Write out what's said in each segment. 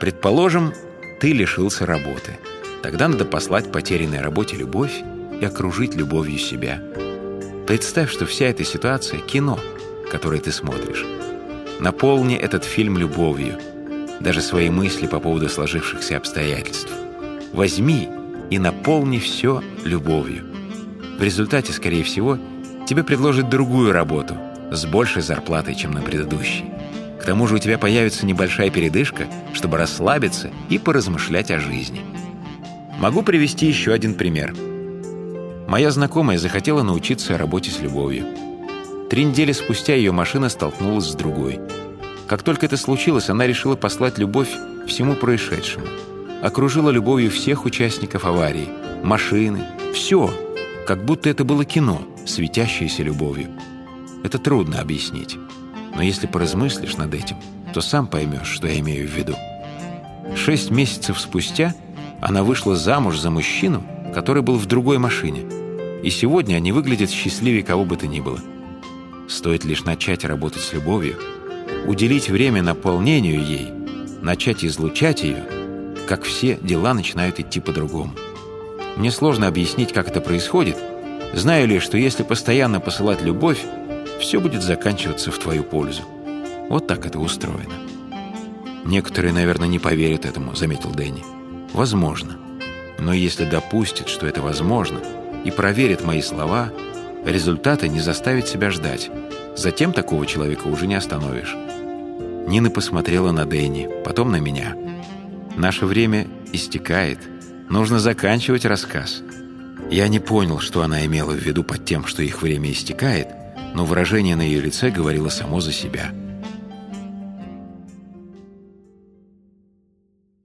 Предположим, ты лишился работы. Тогда надо послать потерянной работе любовь и окружить любовью себя. Представь, что вся эта ситуация — кино, которое ты смотришь. Наполни этот фильм любовью, даже свои мысли по поводу сложившихся обстоятельств. Возьми и наполни все любовью. В результате, скорее всего, тебе предложат другую работу с большей зарплатой, чем на предыдущей. Тому же у тебя появится небольшая передышка, чтобы расслабиться и поразмышлять о жизни. Могу привести еще один пример. Моя знакомая захотела научиться работе с любовью. Три недели спустя ее машина столкнулась с другой. Как только это случилось, она решила послать любовь всему происшедшему. Окружила любовью всех участников аварии, машины, все, как будто это было кино, светящееся любовью. Это трудно объяснить. Но если поразмыслишь над этим, то сам поймешь, что я имею в виду. Шесть месяцев спустя она вышла замуж за мужчину, который был в другой машине. И сегодня они выглядят счастливее кого бы то ни было. Стоит лишь начать работать с любовью, уделить время наполнению ей, начать излучать ее, как все дела начинают идти по-другому. Мне сложно объяснить, как это происходит. Знаю лишь, что если постоянно посылать любовь, все будет заканчиваться в твою пользу. Вот так это устроено. Некоторые, наверное, не поверят этому, заметил Дэнни. Возможно. Но если допустят, что это возможно, и проверят мои слова, результаты не заставят себя ждать. Затем такого человека уже не остановишь. Нина посмотрела на Дэнни, потом на меня. Наше время истекает. Нужно заканчивать рассказ. Я не понял, что она имела в виду под тем, что их время истекает, но выражение на ее лице говорило само за себя.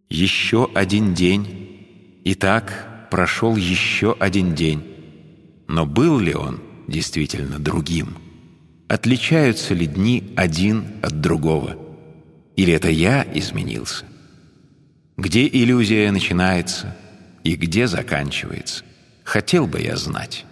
Еще один день. И так прошел еще один день. Но был ли он действительно другим? Отличаются ли дни один от другого? Или это я изменился? Где иллюзия начинается и где заканчивается? Хотел бы я знать».